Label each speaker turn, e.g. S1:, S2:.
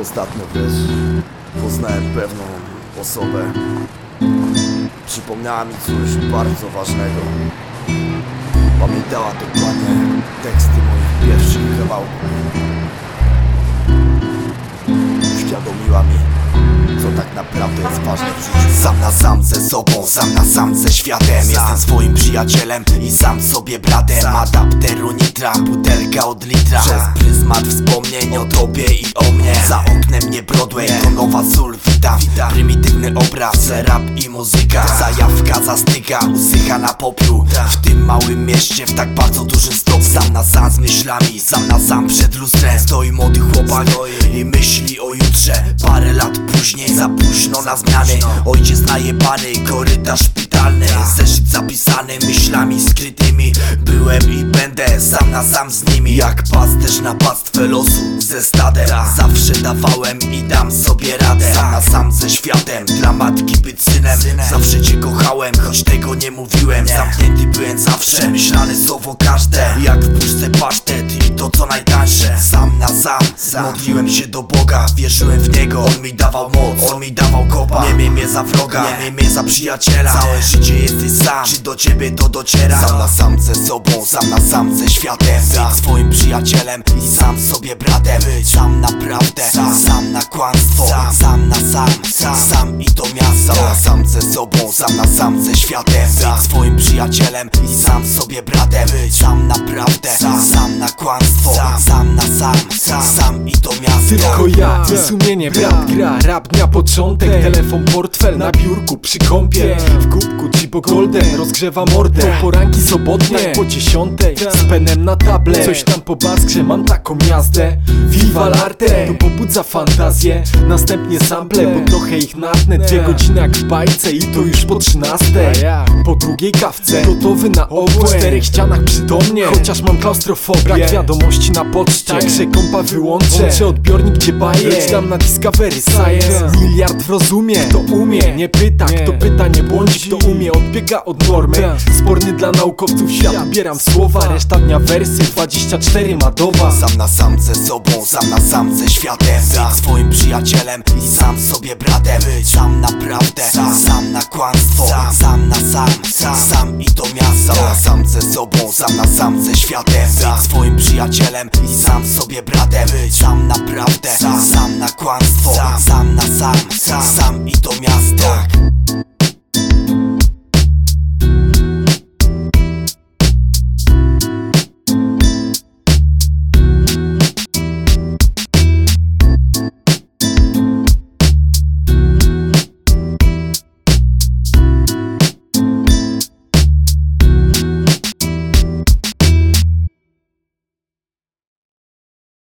S1: Ostatnio wiesz, poznałem pewną osobę. Przypomniała mi coś bardzo ważnego. Pamiętała dokładnie teksty moich pierwszych kawałków. Uświadomiła mi, co tak naprawdę jest ważne w życiu.
S2: Sam na sam sobą, sam na sam ze światem. Jestem swoim przyjacielem i sam sobie bratem Adapteru nitra, butelka od litra. Przez pryzmat wspomnień o tobie i o mnie. Za oknem nie Broadway, to nowa sól, witam Prymitywny obraz, rap i muzyka. Zajawka zastyka, usycha na popiół. W tym małym mieście w tak bardzo dużym stopniu. Sam na sam z myślami, sam na sam przed lustrem. Stoi młody chłopak później, za późno na zmiany Ojciec najebany, korytarz szpitalny. Zeszyt zapisany myślami skrytymi. Byłem i będę sam na sam z nimi. Jak pasterz na pastwę losu ze stadem. Zawsze dawałem i dam sobie radę. Sam na sam ze światem, dla matki być synem. Zawsze cię kochałem, choć tego nie mówiłem. Zamknięty byłem zawsze, myślane słowo każde. Jak w puszce pasztet to co najtańsze. Sam na sam, modliłem się do Boga Wierzyłem w Niego, On mi dawał moc, On mi dawał kopa. Nie miej mnie za wroga, nie. miej mnie za przyjaciela. Całe życie jesteś sam, czy do ciebie to dociera? Sam na sam ze sobą, sam na sam ze światem. Być swoim przyjacielem i sam sobie bratem. Być. Sam naprawdę, sam. na kłamstwo. Sam. Na sam, sam. i to miasto. Sam na sam ze sobą, sam na sam światem Być swoim przyjacielem i sam sobie bratem Być sam naprawdę, sam na kłamstwo Sam na sam, sam i to miasto.
S3: Tylko ja i sumienie brat gra Rap dnia początek. Telefon, portfel na biurku przy kąpie. W kubku Chibo Golden rozgrzewa mordę. Poranki sobotnie po dziesiątej. Z penem na table. Coś tam po baskrze mam taką jazdę. Viva l'arte. To pobudza fantazję. Następnie sample, bo trochę ich natnę. Dwie godziny jak w bajce i to już po trzynastej. Po drugiej kawce Gotowy na obłęd. W czterech ścianach przytomnie. Chociaż mam klaustrofobię Brak wiadomości na poczcie Także kompa wyłączę. Włączę odbiornik gdzie baje tam na Discovery Science. Miliard rozumie. Kto umie, nie pyta. Kto pyta, nie błądzi. Kto umie, odbiega od normy. Sporny dla naukowców świat. Ubieram słowa. Reszta dnia wersy. 24 madowa
S2: Sam na sam ze sobą, sam na sam ze światem Być swoim przyjacielem i sam sobie bratem. Być. Sam naprawdę, sam. na kłamstwo. Sam. Na sam, sam. i to miasto. Sam na sam ze sobą, sam na sam ze światem Być swoim przyjacielem i sam sobie bratem. Być sam naprawdę, sam. na kłamstwo Sam. na sam, sam i to miasto